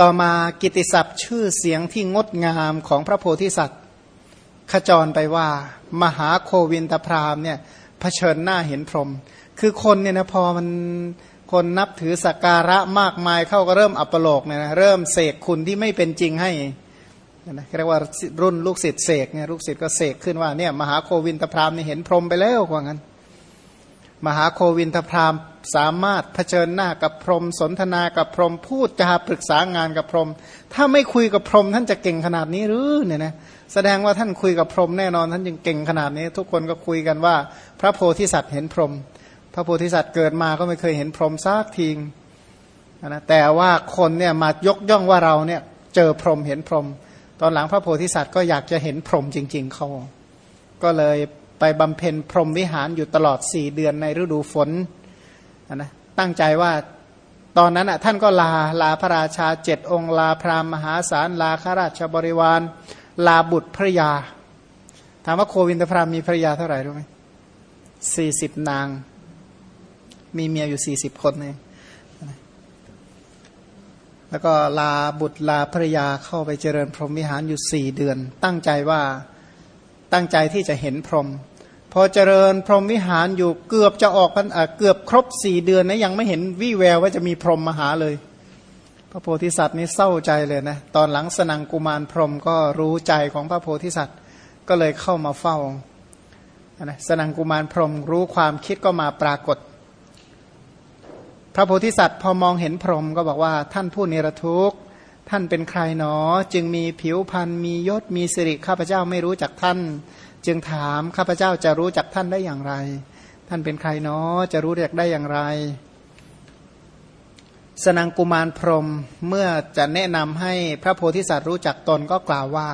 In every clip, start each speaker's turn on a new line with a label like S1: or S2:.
S1: ต่อมากิติศัพท์ชื่อเสียงที่งดงามของพระโพธิสัตว์ ขจรไปว่า มหาโควินตพรามเนี่ยเผชิญหน้าเห็นพรหมคือคนเนี่ยนะพอมันคนนับถือสักการะมากมายเข้าก็เริ่มอัปโลกเนี่ยนะเริ่มเสกคุณที่ไม่เป็นจริงให้นะเรียกว่ารุ่นลูกศิษย์เสกเนี่ยลูกศิษย์ก็เสกขึ้นว่าเนี่ยมหาโควินตพรามเนี่ยเห็นพรหมไปแล้วว่างั้น มหาโควินทพราม สามารถเผชิญหน้ากับพรหมสนทนากับพรหมพูดจาปรึกษางานกับพรหมถ้าไม่คุยกับพรหมท่านจะเก่งขนาดนี้หรือเนี่ยนะแสดงว่าท่านคุยกับพรหมแน่นอนท่านยังเก่งขนาดนี้ ทุกคนก็คุยกันว่า พระโพธิสัตว์เห็นพรหมพระโพธิสัตว์เกิดมาก็ไม่เคยเห็นพรหมซากทีงนะแต่ว่าคนเนี่ยมายกย่องว่าเราเนี่ยเจอพรหมเห็นพรหมตอนหลังพระโพธิสัตว์ก็อยากจะเห็นพรหมจริง ๆเขาก็เลยไปบำเพ็ญพรหมวิหารอยู่ตลอดสี่เดือนในฤดูฝน นะตั้งใจว่าตอนนั้นอะท่านก็ลาลาพระราชาเจ็ดองค์ลาพราหมณ์มหาศาลลาข้าราชบริวาร ลาบุตรภรยา ถามว่าโควินทพรามมีภรยาเท่าไหร่รู้ไหมสี่สิบนาง มีเมียอยู่สี่สิบคนเองแล้วก็ลาบุตรลาภรยาเข้าไปเจริญพรหมวิหารอยู่สี่เดือน ตั้งใจว่าตั้งใจที่จะเห็นพรหม อเจริญพรหมวิหารอยู่เกือบจะออกพันเกือบครบสี่เดือนนะยังไม่เห็นวี่แววว่าจะมีพรหมมาหาเลย พระโพธิสัตว์นี่เศร้าใจเลยนะตอนหลังสนังกุมารพรหมก็รู้ใจของพระโพธิสัตว์ก็เลยเข้ามาเฝ้านะสนังกุมารพรหมรู้ความคิดก็มาปรากฏ พระโพธิสัตว์พอมองเห็นพรหมก็บอกว่าท่านผู้เนรทุกข์ท่านเป็นใครหนอ จึงมีผิวพรรณมียศมีสิริข้าพเจ้าไม่รู้จักท่าน จึงถามข้าพเจ้าจะรู้จักท่านได้อย่างไร ท่านเป็นใครหนอจะรู้จักได้อย่างไร สนังกุมารพรมเมื่อจะแนะนำให้พระโพธิสัตว์รู้จักตนก็กล่าวว่า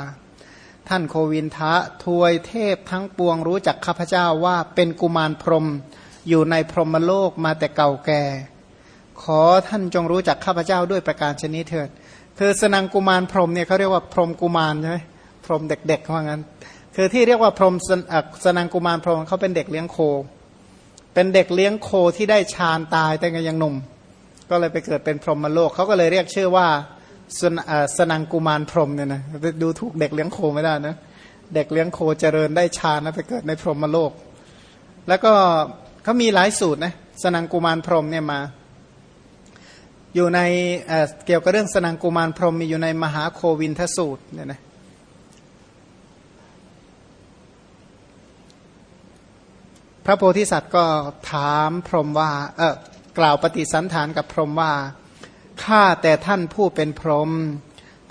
S1: ท่านโควินทะทวยเทพทั้งปวงรู้จักข้าพเจ้าว่าเป็นกุมารพรมอยู่ในพรหมโลกมาแต่เก่าแก่ ขอท่านจงรู้จักข้าพเจ้าด้วยประการชนิดเถิด คือสนังกุมารพรมเนี่ยเขาเรียกว่าพรมกุมารใช่ไหมพรมเด็กๆเขาว่างั้น คือที่เรียกว่าพรมสนังกุมารพรมเขาเป็นเด็กเลี้ยงโค เป็นเด็กเลี้ยงโคที่ได้ฌานตายแต่ยังหนุ่ม ก็เลยไปเกิดเป็นพรหมโลกเขาก็เลยเรียกชื่อว่าสนสนังกุมารพรมเนี่ยนะดูถูกเด็กเลี้ยงโคไม่ได้นะเด็กเลี้ยงโคเจริญได้ฌานแล้วไปเกิดในพรหมโลก แล้วก็เขามีหลายสูตรนะสนังกุมารพรมเนี่ยมา อยู่ในเเกี่ยวกับเรื่องสนังกุมารพรหมมีอยู่ในมหาโควินทสูตรเนี่ยนะ พระโพธิสัตว์ก็ถามพรหมว่า เออกล่าวปฏิสันฐานกับพรหมว่า ข้าแต่ท่านผู้เป็นพรหม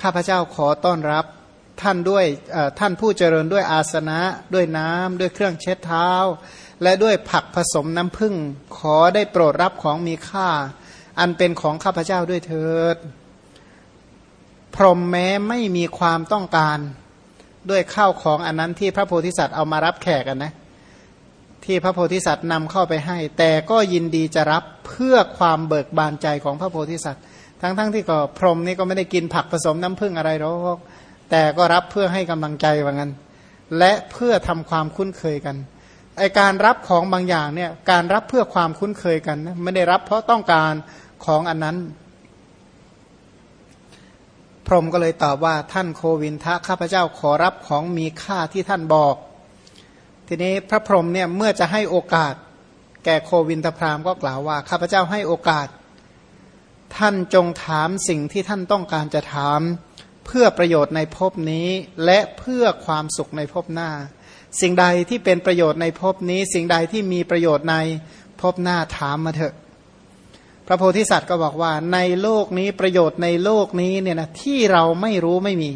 S1: ข้าพเจ้าขอต้อนรับท่านด้วยท่านผู้เจริญด้วยอาสนะด้วยน้ำด้วยเครื่องเช็ดเท้า และด้วยผักผสมน้ำผึ้งขอได้โปรดรับของมีค่า อันเป็นของข้าพเจ้าด้วยเถิด พรหมแม้ไม่มีความต้องการด้วยข้าวของอันนั้นที่พระโพธิสัตว์เอามารับแขกกันนะ ที่พระโพธิสัตว์นำเข้าไปให้ แต่ก็ยินดีจะรับเพื่อความเบิกบานใจของพระโพธิสัตว์ ทั้งๆทที่ก็พรหมนี่ก็ไม่ได้กินผักผสมน้ำผึ้งอะไรหรอกแต่ก็รับเพื่อให้กำลังใจว่างั้น และเพื่อทำความคุ้นเคยกันไอการรับของบางอย่างเนี่ยการรับเพื่อความคุ้นเคยกันนะไม่ได้รับเพราะต้องการของอันนั้น พรหมก็เลยตอบว่าท่านโควินทะข้าพเจ้าขอรับของมีค่าที่ท่านบอก ทีนี้พระพรหมเนี่ยเมื่อจะให้โอกาส แก่โควินทพรามก็กล่าวว่าข้าพเจ้าให้โอกาส ท่านจงถามสิ่งที่ท่านต้องการจะถาม เพื่อประโยชน์ในภพนี้ และเพื่อความสุขในภพหน้า สิ่งใดที่เป็นประโยชน์ในภพนี้ สิ่งใดที่มีประโยชน์ในภพหน้าถามมาเถอะ พระโพธิสัตว์ก็บอกว่าในโลกนี้ประโยชน์ในโลกนี้เนี่ยนะที่เราไม่รู้ไม่มี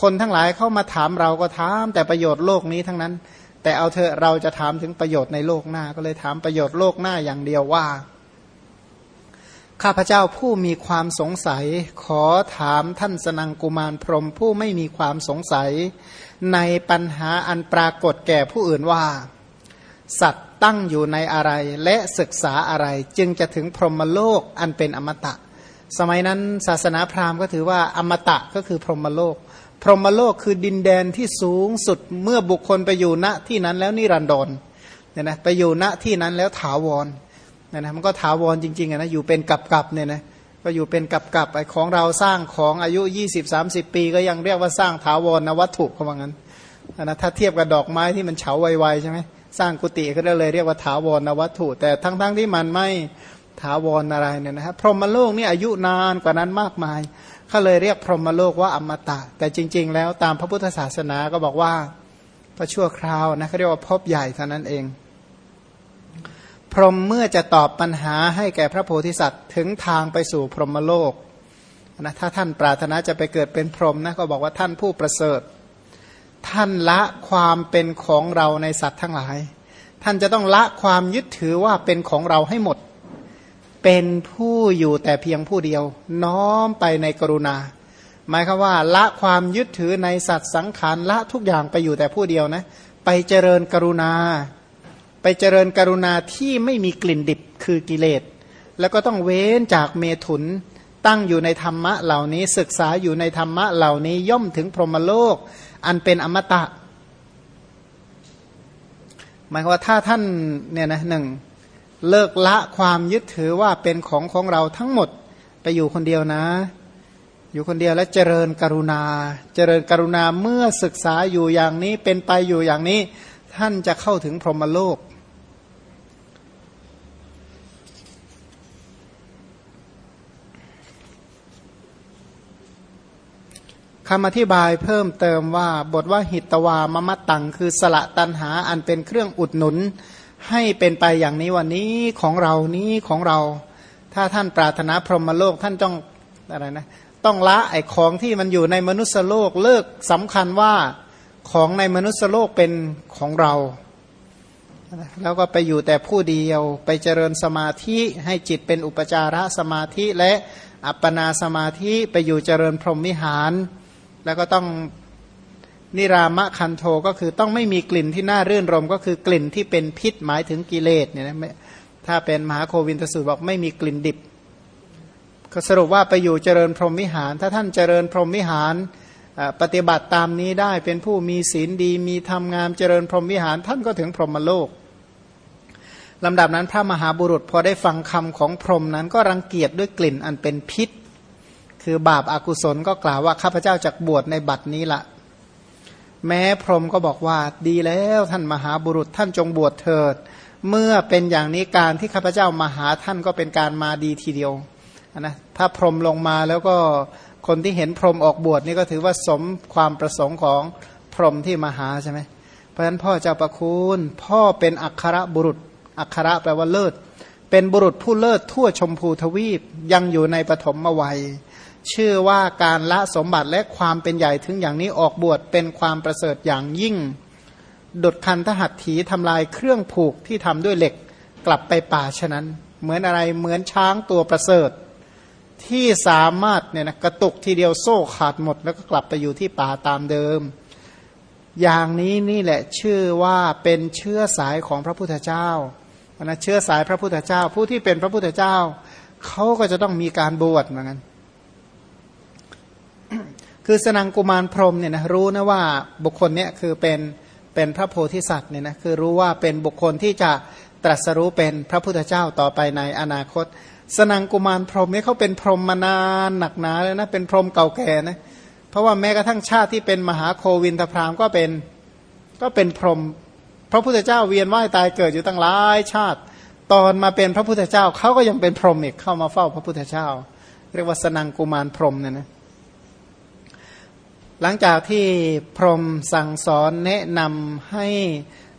S1: คนทั้งหลายเข้ามาถามเราก็ถามแต่ประโยชน์โลกนี้ทั้งนั้น แต่เอาเถอะเราจะถามถึงประโยชน์ในโลกหน้า ก็เลยถามประโยชน์โลกหน้าอย่างเดียวว่า ข้าพเจ้าผู้มีความสงสัย ขอถามท่านสนังกุมารพรมผู้ไม่มีความสงสัย ในปัญหาอันปรากฏแก่ผู้อื่นว่า สัตว์ตั้งอยู่ในอะไรและศึกษาอะไรจึงจะถึงพรหมโลกอันเป็นอมตะ สมัยนั้นศาสนาพราหมณ์ก็ถือว่าอมตะก็คือพรหมโลก พรหมโลกคือดินแดนที่สูงสุดเมื่อบุคคลไปอยู่ณที่นั้นแล้วนิรันดรเนี่ยนะไปอยู่ณที่นั้นแล้วถาวรเนี่ยนะมันก็ถาวรจริงๆนะอยู่เป็นกับกับเนี่ยนะก็อยู่เป็นกับกับไอของเราสร้างของอายุ 20-30 ปี ก็ยังเรียกว่าสร้างถาวรนะวัตถุเขาว่างั้นนะถ้าเทียบกับดอกไม้ที่มันเฉาไวๆใช่ไหมสร้างกุฏิก็เลยเรียกว่าถาวรนวัตถุ แต่ทั้งๆทที่มันไม่ถาวรอะไรเนี่ยนะครับพรหมโลกนี่อายุนานกว่านั้นมากมาย เขาเลยเรียกพรหมโลกว่าอมตะ แต่จริง ๆ แล้วตามพระพุทธศาสนาก็บอกว่าพระชั่วคราวนะเขาเรียกว่าพบใหญ่เท่านั้นเอง พรหมเมื่อจะตอบปัญหาให้แก่พระโพธิสัตว์ถึงทางไปสู่พรหมโลกนะถ้าท่านปรารถนาจะไปเกิดเป็นพรหมนะก็บอกว่าท่านผู้ประเสริฐ ท่านละความเป็นของเราในสัตว์ทั้งหลาย ท่านจะต้องละความยึดถือว่าเป็นของเราให้หมด เป็นผู้อยู่แต่เพียงผู้เดียว น้อมไปในกรุณา หมายคือว่า ละความยึดถือในสัตว์สังขารละทุกอย่างไปอยู่แต่ผู้เดียวนะ ไปเจริญกรุณา ไปเจริญกรุณาที่ไม่มีกลิ่นดิบคือกิเลสแล้วก็ต้องเว้นจากเมถุน ตั้งอยู่ในธรรมะเหล่านี้ศึกษาอยู่ในธรรมะเหล่านี้ย่อมถึงพรหมโลก อันเป็นอมตะ หมายว่าถ้าท่านเนี่ยนะหนึ่ง เลิกละความยึดถือว่าเป็นของของเราทั้งหมดไปอยู่คนเดียวนะ อยู่คนเดียวแล้วเจริญกรุณา เจริญกรุณาเมื่อศึกษาอยู่อย่างนี้เป็นไปอยู่อย่างนี้ ท่านจะเข้าถึงพรหมโลกคำอธิบายเพิ่มเติมว่าบทว่าหิตวามมัตตัง คือสละตันหาอันเป็นเครื่องอุดหนุน ให้เป็นไปอย่างนี้วันนี้ของเรานี้ของเรา ถ้าท่านปรารถนาพรหมโลกท่านต้องอะไรนะต้องละไอ้ของที่มันอยู่ในมนุษยโลกเลิกสำคัญว่าของในมนุษยโลกเป็นของเรา แล้วก็ไปอยู่แต่ผู้เดียวไปเจริญสมาธิให้จิตเป็นอุปจารสมาธิและอัปปนาสมาธิไปอยู่เจริญพรหมวิหาร แล้วก็ต้อง นิรามะคันโทก็คือต้องไม่มีกลิ่นที่น่ารื่นรมก็คือกลิ่นที่เป็นพิษหมายถึงกิเลสเนี่ยนะถ้าเป็นมหาโควินทสูตรบอกไม่มีกลิ่นดิบ ก็สรุปว่าไปอยู่เจริญพรหมวิหาร ถ้าท่านเจริญพรหมวิหารปฏิบัติตามนี้ได้เป็นผู้มีศีลดีมีธรรมงามเจริญพรหมวิหารท่านก็ถึงพรหมโลกลำดับนั้นพระมหาบุรุษพอได้ฟังคำของพรหมนั้นก็รังเกียจด้วยกลิ่นอันเป็นพิษ คือบาปอากุศลก็กล่าวว่าข้าพเจ้าจะบวชในบัดนี้ละ แม้พรหมก็บอกว่าดีแล้วท่านมหาบุรุษท่านจงบวชเถิด เมื่อเป็นอย่างนี้การที่ข้าพเจ้ามาหาท่านก็เป็นการมาดีทีเดียวนะถ้าพรหมลงมาแล้วก็คนที่เห็นพรหมออกบวชนี่ก็ถือว่าสมความประสงค์ของพรหมที่มาหาใช่ไหมเพราะฉะนั้นพ่อเจ้าประคุณพ่อเป็นอัครบุรุษ อัครแปลว่าเลิศ เป็นบุรุษผู้เลิศทั่วชมพูทวีปยังอยู่ในปฐมวัย ชื่อว่าการละสมบัติและความเป็นใหญ่ถึงอย่างนี้ออกบวชเป็นความประเสริฐอย่างยิ่งดุดคันทหัตถีทำลายเครื่องผูกที่ทำด้วยเหล็กกลับไปป่าฉะนั้น เหมือนอะไรเหมือนช้างตัวประเสริฐ ที่สามารถเนี่ยนะกระตุกทีเดียวโซ่ขาดหมด แล้วก็กลับไปอยู่ที่ป่าตามเดิม อย่างนี้นี่แหละชื่อว่าเป็นเชื้อสายของพระพุทธเจ้านะเชื้อสายพระพุทธเจ้า ผู้ที่เป็นพระพุทธเจ้าเขาก็จะต้องมีการบวชเหมือนกัน คือสนังกุมารพรมเนี่ยนะรู้นะว่าบุคคลเนี้ยคือเป็นเป็นพระโพธิสัตว์เนี่ยนะคือรู้ว่าเป็นบุคคลที่จะตรัสรู้เป็นพระพุทธเจ้าต่อไปในอนาคต สนังกุมารพรมเนี่ยเขาเป็นพรหมมานานหนักหนาเลยนะเป็นพรหมเก่าแก่นะเพราะว่าแม้กระทั่งชาติที่เป็นมหาโควินทพรามก็เป็นก็เป็นพรหมพระพุทธเจ้าเวียนว่ายตายเกิดอยู่ตั้งหลายชาติ ตอนมาเป็นพระพุทธเจ้าเขาก็ยังเป็นพรหมอีกเข้ามาเฝ้าพระพุทธเจ้า เรียกว่าสนังกุมารพรหมเนี่ยนะ หลังจากที่พรหมสั่งสอนแนะนำให้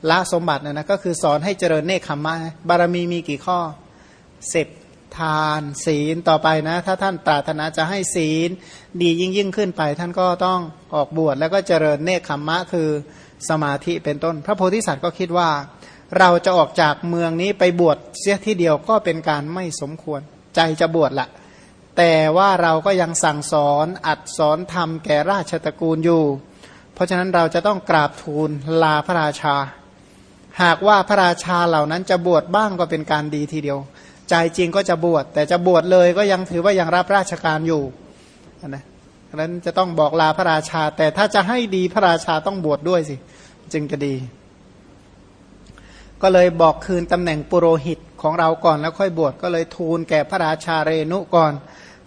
S1: ละสมบัตินะนะก็คือสอนให้เจริญเนคขมมะบารมีมีกี่ข้อสิบทานศีลต่อไปนะ ถ้าท่านปรารถนาจะให้ศีลดียิ่งยิ่งขึ้นไป ท่านก็ต้องออกบวชแล้วก็เจริญเนคขมมะคือสมาธิเป็นต้น พระโพธิสัตว์ก็คิดว่า เราจะออกจากเมืองนี้ไปบวชเสียที่เดียวก็เป็นการไม่สมควร ใจจะบวชละ แต่ว่าเราก็ยังสั่งสอนอัดสอนทำแก่ราชตระกูลอยู่ เพราะฉะนั้นเราจะต้องกราบทูลลาพระราชา หากว่าพระราชาเหล่านั้นจะบวชบ้างก็เป็นการดีทีเดียว ใจจริงก็จะบวชแต่จะบวชเลยก็ยังถือว่ายังรับราชการอยู่นะดังนั้นจะต้องบอกลาพระราชา แต่ถ้าจะให้ดีพระราชาต้องบวชดด้วยสิ จึงจะดี ก็เลยบอกคืนตำแหน่งปุโรหิตของเราก่อนแล้วค่อยบวชก็เลยทูลแก่พระราชาเรนุก่อน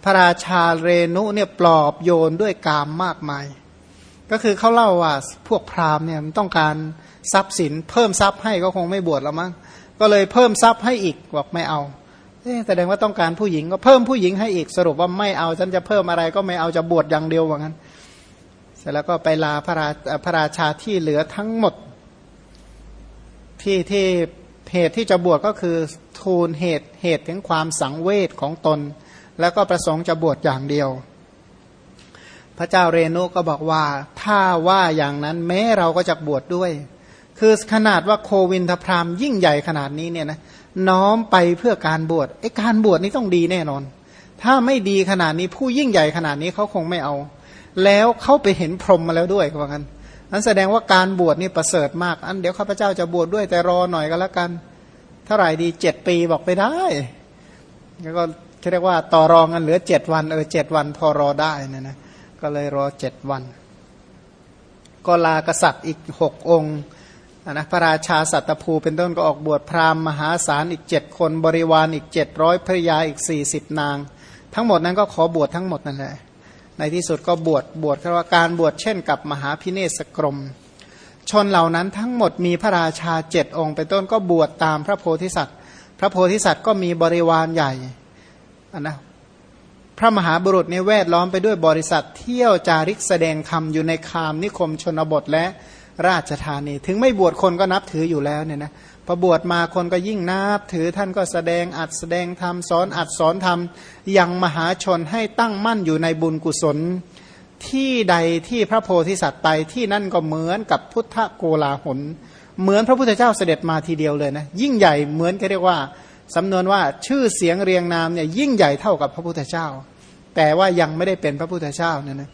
S1: พระราชาเรนุเนี่ยปลอบโยนด้วยกามมากมาย ก็คือเขาเล่าว่าพวกพราหมณ์เนี่ยมันต้องการทรัพย์สิน เพิ่มทรัพย์ให้ก็คงไม่บวชแล้วมั้งก็เลยเพิ่มทรัพย์ให้อีกบอกไม่เอาแสดงว่าต้องการผู้หญิงก็เพิ่มผู้หญิงให้อีกสรุปว่าไม่เอาฉันจะเพิ่มอะไรก็ไม่เอาจะบวชอย่างเดียวว่างั้น เสร็จแล้วก็ไปลาพระราพระราชาที่เหลือทั้งหมด ที่ที่เหตุที่จะบวชก็คือทูลเหตุเหตุถึงความสังเวชของตน แล้วก็ประสงค์จะบวชอย่างเดียว พระเจ้าเรนุก็บอกว่าถ้าว่าอย่างนั้นแม้เราก็จะบวชดด้วย คือขนาดว่าโควินทพรามยิ่งใหญ่ขนาดนี้เนี่ยนะน้อมไปเพื่อการบวชไอ้การบวชนี่ต้องดีแน่นอน ถ้าไม่ดีขนาดนี้ผู้ยิ่งใหญ่ขนาดนี้เขาคงไม่เอา แล้วเขาไปเห็นพรหมมาแล้วด้วยว่ากันนั้นแสดงว่าการบวชนี่ประเสริฐมาก อันเดี๋ยวข้าพเจ้าจะบวชดด้วยแต่รอหน่อยก็แล้วกัน เท่าไหร่ดีเจ็ดปีบอกไปได้ แล้วก็ เรียกว่าต่อรองกันเหลือเจ็ดวันเออเจ็ดวันพอรอได้นะนะก็เลยรอเจ็ดวัน ก็ลากษัตริย์อีกหกองค์นะพระราชาสัตภูเป็นต้นก็ออกบวชพราหมณ์มหาศาลอีกเจ็ดคนบริวารอีกเจ็ดร้อยภรยาอีกสี่สิบนาง ทั้งหมดนั้นก็ขอบวชทั้งหมดนั่นแหละในที่สุดก็บวชบวชคำว่าการบวชเช่นกับมหาพิเนศกรม ชนเหล่านั้นทั้งหมดมีพระราชาเจ็ดองค์เป็นต้นก็บวชตามพระโพธิสัตว์ พระโพธิสัตว์ก็มีบริวารใหญ่ นนะพระมหาบุรุษเนี่ยแวดล้อมไปด้วยบริษัทเที่ยวจาริกแสดงธรรมอยู่ในคามนิคมชนบทและราชธานี ถึงไม่บวชคนก็นับถืออยู่แล้วเนี่ยนะพอบวชมาคนก็ยิ่งนับถือท่านก็แสดงอัดแสดงธรรมสอนอัดสอนธรรมยังมหาชนให้ตั้งมั่นอยู่ในบุญกุศล ที่ใดที่พระโพธิสัตว์ไปที่นั่นก็เหมือนกับพุทธโกลาหลเหมือนพระพุทธเจ้าเสด็จมาทีเดียวเลยนะยิ่งใหญ่เหมือนก็เรียกว่า สำนวนว่าชื่อเสียงเรียงนามเนี่ยยิ่งใหญ่เท่ากับพระพุทธเจ้า แต่ว่ายังไม่ได้เป็นพระพุทธเจ้าเนี่ยนะ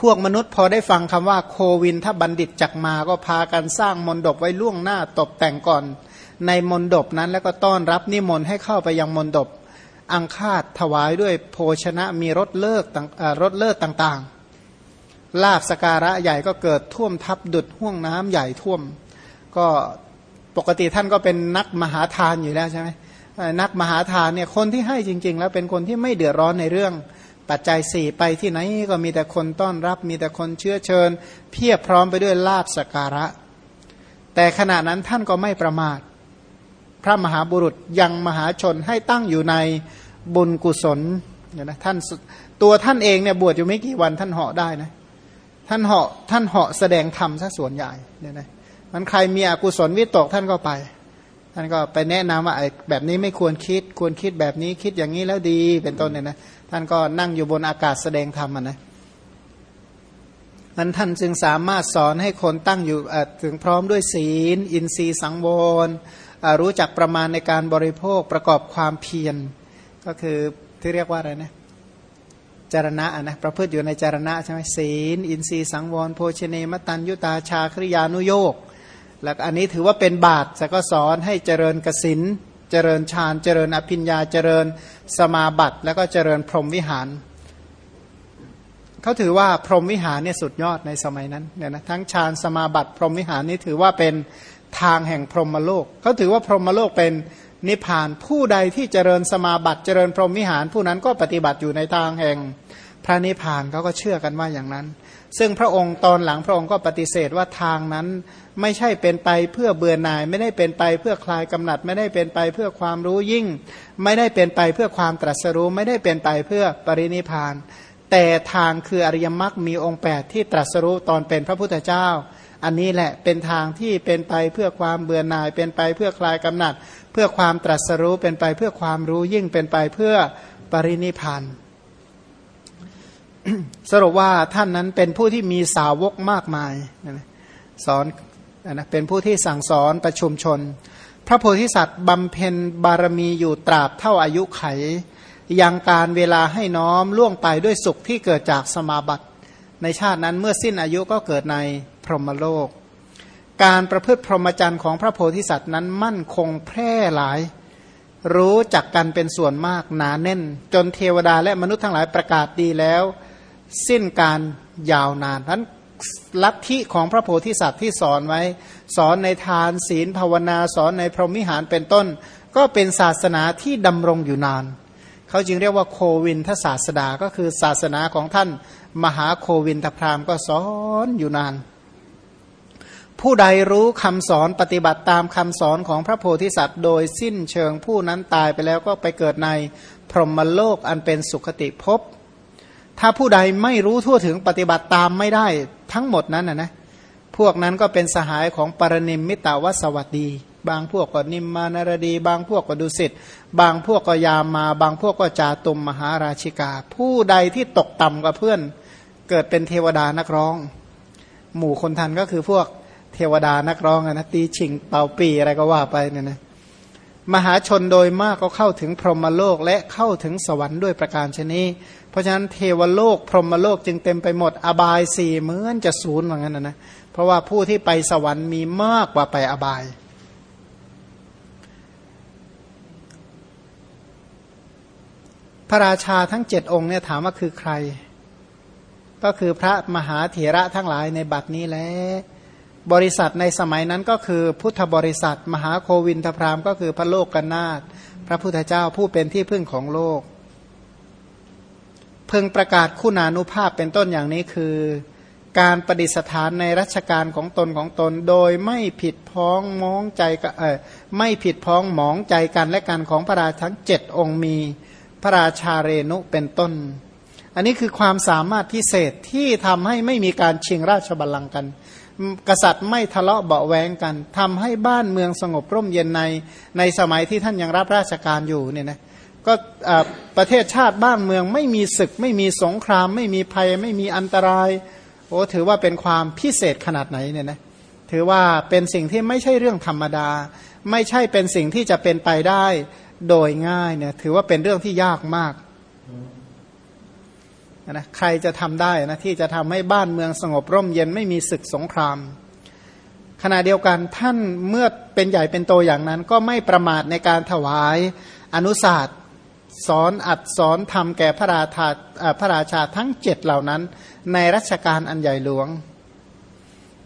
S1: พวกมนุษย์พอได้ฟังคำว่าโควินถ้าบัณฑิตจักมาก็พากันสร้างมนดบไว้ล่วงหน้าตกแต่งก่อน ในมนดบนั้นแล้วก็ต้อนรับนิมนต์ให้เข้าไปยังมนดบ อังคาดถวายด้วยโภชนะมีรถเลิกรถเลิศต่างๆ ลาบสการะใหญ่ก็เกิดท่วมทับดุดห่วงน้ำใหญ่ท่วม ก็ ปกติท่านก็เป็นนักมหาทานอยู่แล้วใช่ไหมนักมหาทานเนี่ยคนที่ให้จริง ๆ แล้วเป็นคนที่ไม่เดือดร้อนในเรื่องปัจจัยสี่ไปที่ไหนก็มีแต่คนต้อนรับ มีแต่คนเชื้อเชิญ เพียบพร้อมไปด้วยลาบสการะ แต่ขณะนั้นท่านก็ไม่ประมาท พระมหาบุรุษยังมหาชนให้ตั้งอยู่ในบุญกุศลเนี่ยนะท่านตัวท่านเองเนี่ยบวชอยู่ไม่กี่วันท่านเหาะได้นะท่านเหาะท่านเหาะแสดงธรรมซะส่วนใหญ่เนี่ยนะ มันใครมีอกุศลวิตกท่านก็ไปท่านก็ไปแนะนำว่าแบบนี้ไม่ควรคิดควรคิดแบบนี้คิดอย่างนี้แล้วดีเป็นต้นเนี่ยนะท่านก็นั่งอยู่บนอากาศแสดงธรรมนะนั้นท่านจึงสามารถสอนให้คนตั้งอยู่ถึงพร้อมด้วยศีล อินทรีย์สังวรรู้จักประมาณในการบริโภคประกอบความเพียร ก็คือที่เรียกว่าอะไรนะจารณะนะประพฤติอยู่ในจารณะใช่ไหมศีล อินทรีย์สังวร โภชเนมตันยุตาชาคริยานุโยก แล้วอันนี้ถือว่าเป็นบาตรแต่ก็สอนให้เจริญกสินเจริญฌานเจริญอภิญญาเจริญสมาบัติ แล้วก็เจริญพรหมวิหารเขาถือว่าพรหมวิหารเนี่ยสุดยอดในสมัยนั้นเนี่ยนะทั้งฌานสมาบัติ พรหมวิหารนี่ถือว่าเป็นทางแห่งพรหมโลกเขาถือว่าพรหมโลกเป็นนิพพานผู้ใดที่เจริญสมาบัติ เจริญพรหมวิหาร ผู้นั้นก็ปฏิบัติอยู่ในทางแห่งพระนิพพานเขาก็เชื่อกันว่าอย่างนั้น ซึ่งพระองค์ตอนหลังพระองค์ก็ปฏิเสธว่าทางนั้น ไม่ใช่เป็นไปเพื่อเบื่อหน่าย ไม่ได้เป็นไปเพื่อคลายกำหนัด ไม่ได้เป็นไปเพื่อความรู้ยิ่ง ไม่ได้เป็นไปเพื่อความตรัสรู้ ไม่ได้เป็นไปเพื่อปรินิพาน แต่ทางคืออริยมรรคมีองค์ 8 ที่ตรัสรู้ตอนเป็นพระพุทธเจ้า อันนี้แหละเป็นทางที่เป็นไปเพื่อความเบื่อหน่าย เป็นไปเพื่อคลายกำหนัด เพื่อความตรัสรู้เป็นไปเพื่อความรู้ยิ่งเป็นไปเพื่อปรินิพาน สรุปว่าท่านนั้นเป็นผู้ที่มีสาวกมากมายสอนนะเป็นผู้ที่สั่งสอนประชุมชน พระโพธิสัตว์บำเพ็ญบารมีอยู่ตราบเท่าอายุไข ยังการเวลาให้น้อมล่วงไปด้วยสุขที่เกิดจากสมาบัติ ในชาตินั้นเมื่อสิ้นอายุก็เกิดในพรหมโลก การประพฤติพรหมจรรย์ของพระโพธิสัตว์นั้นมั่นคงแพร่หลาย รู้จักกันเป็นส่วนมากหนาแน่น จนเทวดาและมนุษย์ทั้งหลายประกาศดีแล้ว สิ้นการยาวนานนั้นลัทธิของพระโพธิสัตว์ที่สอนไว้ สอนในทานศีลภาวนาสอนในพรหมิหารเป็นต้น ก็เป็นศาสนาที่ดำรงอยู่นาน เขาจึงเรียกว่าโควินทศาสดาก็คือศาสนาของท่านมหาโควินทพรามก็สอนอยู่นาน ผู้ใดรู้คำสอนปฏิบัติตามคำสอนของพระโพธิสัตว์ โดยสิ้นเชิงผู้นั้นตายไปแล้วก็ไปเกิดในพรหมโลกอันเป็นสุขติภพ ถ้าผู้ใดไม่รู้ทั่วถึงปฏิบัติตามไม่ได้ทั้งหมดนั้นนะนะพวกนั้นก็เป็นสหายของปรนิมมิตาวสวัสดี บางพวกก็นิมมานารดี บางพวกก็ดุสิตบางพวกก็ยามมาบางพวกก็จาตุมมหาราชิกา ผู้ใดที่ตกต่ำกว่าเพื่อน เกิดเป็นเทวดานักร้อง หมู่คนทันก็คือพวกเทวดานักร้องนะตีชิงเป่าปีอะไรก็ว่าไปเนี่ยนะมหาชนโดยมากก็เข้าถึงพรหมโลกและเข้าถึงสวรรค์ด้วยประการชนี้ เพราะฉะนั้นเทวโลกพรหมโลกจึงเต็มไปหมด อบายสี่เหมือนจะศูนย์เหมือนกันนะนะเพราะว่าผู้ที่ไปสวรรค์มีมากกว่าไปอบาย พระราชาทั้งเจ็ดองค์เนี่ยถามว่าคือใคร ก็คือพระมหาเถระทั้งหลายในบัดนี้แลบริษัทในสมัยนั้นก็คือพุทธบริษัท มหาโควินทพรามก็คือพระโลกกนาถพระพุทธเจ้าผู้เป็นที่พึ่งของโลก เพิ่งประกาศคุณานุภาพเป็นต้นอย่างนี้คือ การประดิษฐานในรัชกาลของตนของตน โดยไม่ผิดพ้องมองใจเออไม่ผิดพ้องหมองใจกันและกันของพระราชทั้งเจ็ดองค์มีพระราชาเรนุเป็นต้น อันนี้คือความสามารถพิเศษที่ทำให้ไม่มีการชิงราชบัลลังก์กัน กษัตริย์ไม่ทะเลาะเบาแวงกันทำให้บ้านเมืองสงบร่มเย็นในในสมัยที่ท่านยังรับราชการอยู่เนี่ยนะ ก็ประเทศชาติบ้านเมือง ไม่มีศึก ไม่มีสงคราม ไม่มีภัย ไม่มีอันตรายโอ้ถือว่าเป็นความพิเศษขนาดไหนเนี่ยนะถือว่าเป็นสิ่งที่ไม่ใช่เรื่องธรรมดา ไม่ใช่เป็นสิ่งที่จะเป็นไปได้โดยง่ายเนี่ยถือว่าเป็นเรื่องที่ยากมากนะใครจะทำได้นะที่จะทำให้บ้านเมืองสงบร่มเย็นไม่มีศึกสงคราม ขณะเดียวกันท่านเมื่อเป็นใหญ่เป็นโตอย่างนั้น ก็ไม่ประมาทในการถวายอนุศาสตร์ สอนอัดสอนทำแก่พระราชาพระราชาทั้งเจ็ดเหล่านั้น ในรัชกาลอันใหญ่หลวง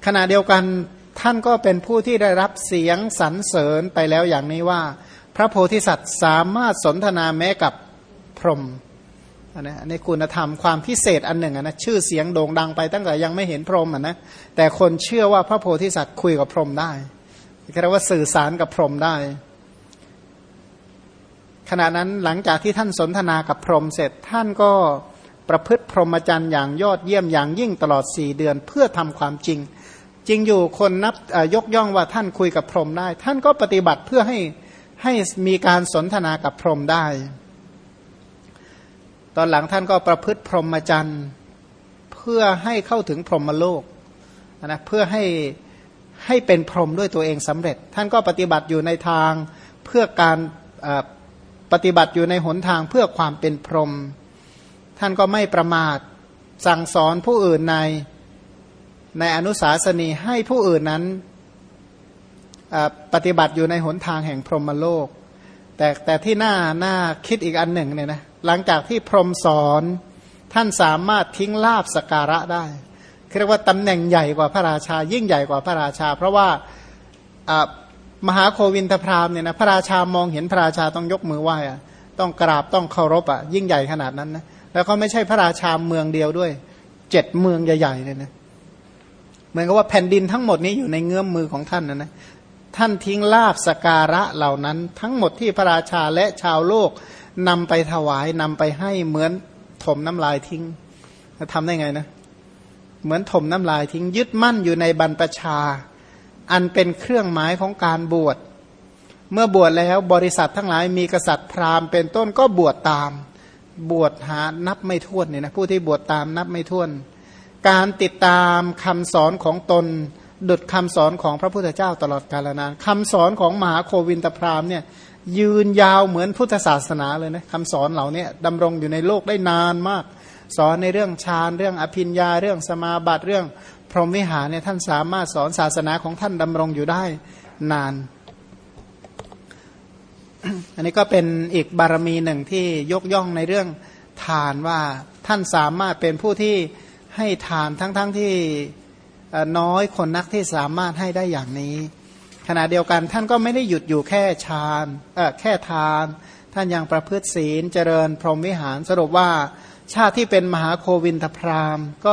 S1: ขณะเดียวกันท่านก็เป็นผู้ที่ได้รับเสียงสรรเสริญไปแล้วอย่างนี้ว่า พระโพธิสัตว์สามารถสนทนาแม้กับพรหมอันนี้ในคุณธรรมความพิเศษอันหนึ่งนะชื่อเสียงโด่งดังไปตั้งแต่ยังไม่เห็นพรหมนะแต่คนเชื่อว่าพระโพธิสัตว์คุยกับพรหมได้เรียกว่าสื่อสารกับพรหมได้ ขณะนั้นหลังจากที่ท่านสนทนากับพรหมเสร็จท่านก็ประพฤติพรหมจรรย์อย่างยอดเยี่ยมอย่างยิ่งตลอดสี่เดือนเพื่อทำความจริง จริงอยู่คนนับยกย่องว่าท่านคุยกับพรหมได้ ท่านก็ปฏิบัติเพื่อให้ให้มีการสนทนากับพรหมได้ ตอนหลังท่านก็ประพฤติพรหมจรรย์เพื่อให้เข้าถึงพรหมโลกนะเพื่อให้ให้เป็นพรหมด้วยตัวเองสำเร็จ ท่านก็ปฏิบัติอยู่ในทางเพื่อการ ปฏิบัติอยู่ในหนทางเพื่อความเป็นพรหมท่านก็ไม่ประมาทสั่งสอนผู้อื่นในในอนุสาสนีให้ผู้อื่นนั้นปฏิบัติอยู่ในหนทางแห่งพรหมโลก แต่แต่ที่น่าน่าคิดอีกอันหนึ่งเนี่ยนะหลังจากที่พรหมสอนท่านสามารถทิ้งลาบสการะได้เรียกว่าตำแหน่งใหญ่กว่าพระราชา ยิ่งใหญ่กว่าพระราชา เพราะว่า มหาโควินทพรามเนี่ยนะพระราชามองเห็นพระราชาต้องยกมือไหว้อะต้องกราบต้องเคารพอะยิ่งใหญ่ขนาดนั้นนะแล้วก็ไม่ใช่พระราชาเมืองเดียวด้วยเจ็ดเมืองใหญ่ๆเลยนะเหมือนกับว่าแผ่นดินทั้งหมดนี้อยู่ในเงื้อมมือของท่านนะนะท่านทิ้งลาบสการะเหล่านั้น ทั้งหมดที่พระราชาและชาวโลกนำไปถวายนำไปให้เหมือนถมน้ำลายทิ้งทำได้ไงนะ เหมือนถมน้ำลายทิ้งยึดมั่นอยู่ในบรรพชา อันเป็นเครื่องหมายของการบวช เมื่อบวชแล้วบริษัททั้งหลายมีกษัตริย์พราหมณ์เป็นต้นก็บวชตาม บวชหานับไม่ถ้วนเนี่ยนะผู้ที่บวชตามนับไม่ถ้วน การติดตามคำสอนของตนดุดคำสอนของพระพุทธเจ้าตลอดกาลนานคำสอนของมหาโควินตพราหมณ์เนี่ยยืนยาวเหมือนพุทธศาสนาเลยนะคำสอนเหล่านี้ดำรงอยู่ในโลกได้นานมาก สอนในเรื่องฌานเรื่องอภิญญาเรื่องสมาบัติเรื่อง พรหมวิหารเนี่ยท่านสามารถสอนศาสนาของท่านดำรงอยู่ได้นาน อันนี้ก็เป็นอีกบารมีหนึ่งที่ยกย่องในเรื่องทานว่าท่านสามารถเป็นผู้ที่ให้ทานทั้งๆทที่น้อยคนนักที่สามารถให้ได้อย่างนี้ ขณะเดียวกันท่านก็ไม่ได้หยุดอยู่แค่ฌานแค่ทาน ท่านยังประพฤติศีลเจริญพรหมวิหารสรุปว่าชาติที่เป็นมหาโควินทพรามก็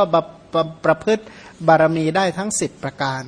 S1: ประพฤติ บารมีได้ทั้งสิบประการ